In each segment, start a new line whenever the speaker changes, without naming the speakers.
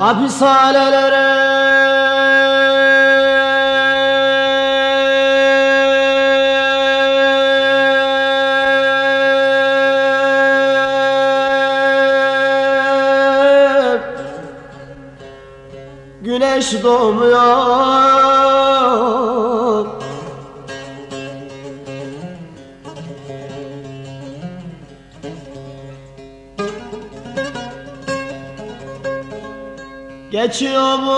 hapishanelere Güneş doğmuyor Geçiyor bu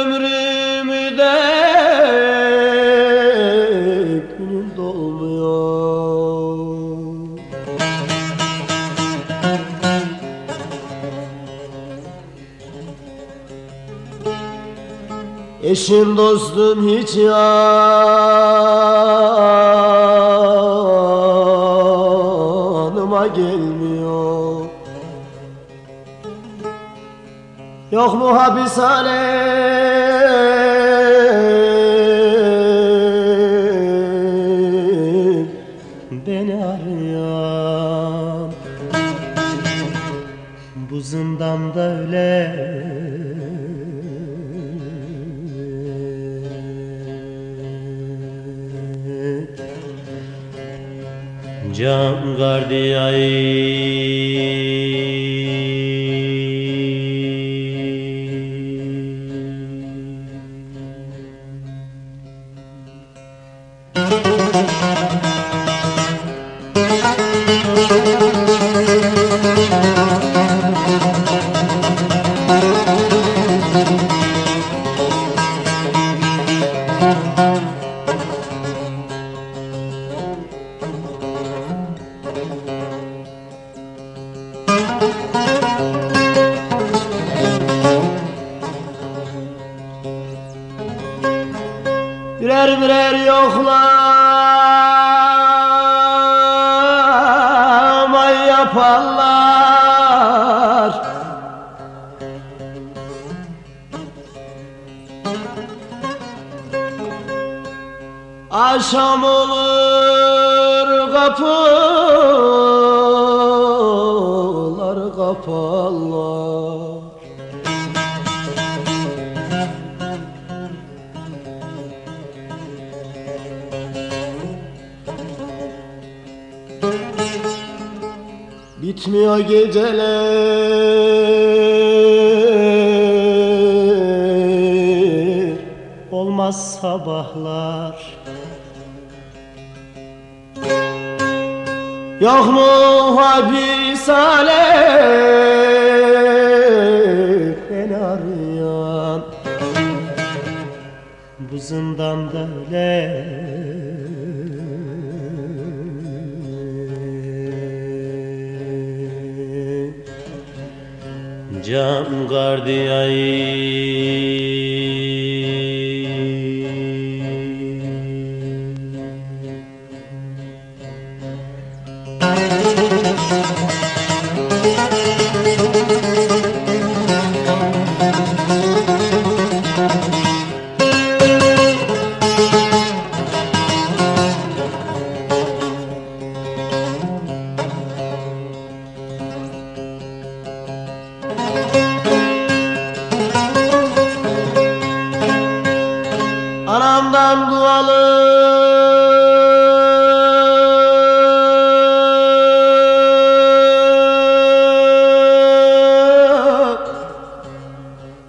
ömrümü de günüm dolmuyor. Eşim dostum hiç yanıma gelmiyor Yok mu hapishane? Beni arayan Bu zindanda öyle. Can gardiyayı Birer yoklama yaparlar. Akşam olur kapılar kaparlar Bitmiyor geceler. Olmaz sabahlar. Yok mu hapishane Beni arayan Bu zindanda öyle Can gardiyayı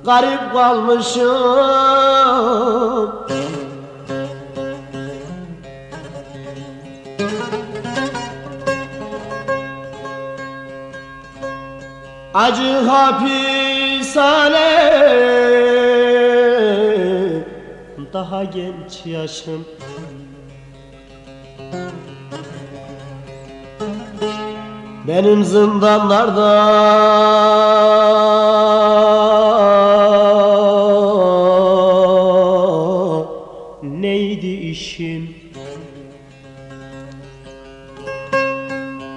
Garip kalmışım. Acı hapishane. Daha genç yaşım. Benim zindanlarda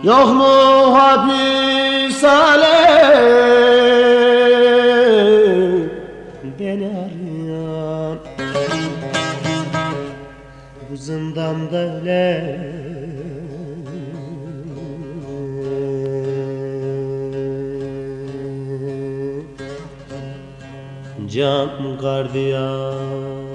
Yok mu hapishane Beni arayan Bu zindanda öyle. Can gardiyan